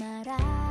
มารัก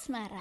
Asmara.